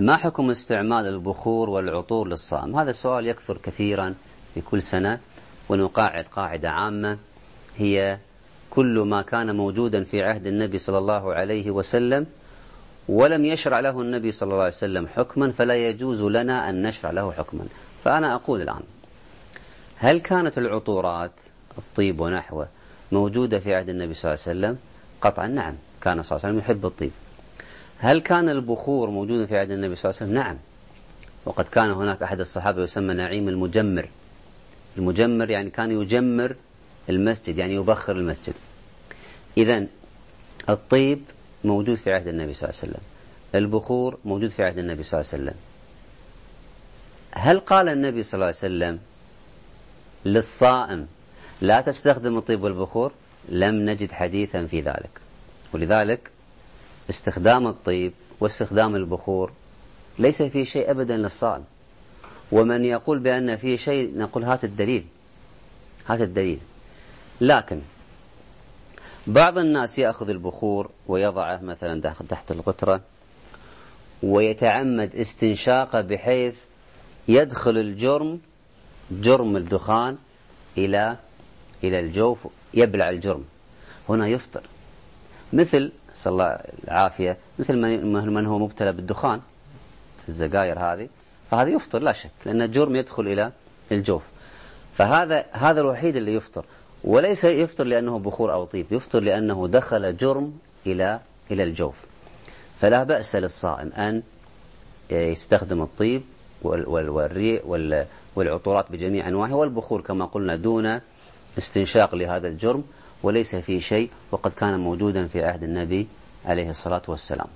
ما حكم استعمال البخور والعطور للصائم؟ هذا السؤال يكثر كثيرا في كل سنة ونقاعد قاعدة عامة. هي كل ما كان موجودا في عهد النبي صلى الله عليه وسلم ولم يشرع له النبي صلى الله عليه وسلم حكما فلا يجوز لنا أن نشرع له حكما. فأنا أقول الآن هل كانت العطورات الطيب ونحوه موجودة في عهد النبي صلى الله عليه وسلم؟ قطعا نعم كان صلى الله عليه وسلم يحب الطيب. هل كان البخور موجودا في عهد النبي صلى الله عليه وسلم؟ نعم. وقد كان هناك أحد الصحابة يسمى نعيم المجمر. المجمر يعني كان يجمر المسجد يعني يبخر المسجد. إذا الطيب موجود في عهد النبي صلى الله عليه وسلم. البخور موجود في عهد النبي صلى الله عليه وسلم. هل قال النبي صلى الله عليه وسلم للصائم لا تستخدم الطيب والبخور لم نجد حديثا في ذلك. ولذلك استخدام الطيب واستخدام البخور ليس فيه شيء أبدا للصائم. ومن يقول بأن فيه شيء نقول هات الدليل. هات الدليل. لكن بعض الناس يأخذ البخور ويضعه مثلا تحت الغترة ويتعمد استنشاقه بحيث يدخل الجرم جرم الدخان إلى إلى الجوف يبلع الجرم. هنا يفطر. مثل صلى الله العافية. مثل من, هو مبتلى بالدخان الزقاير هذه. فهذا يفطر لا شك لأن الجرم يدخل إلى الجوف. فهذا هذا الوحيد اللي يفطر. وليس يفطر لأنه بخور أو طيب يفطر لأنه دخل جرم إلى إلى الجوف. فلا بأس للصائم أن يستخدم الطيب والريء والعطورات بجميع أنواعها والبخور كما قلنا دون استنشاق لهذا الجرم. وليس فيه شيء وقد كان موجودا في عهد النبي عليه الصلاة والسلام.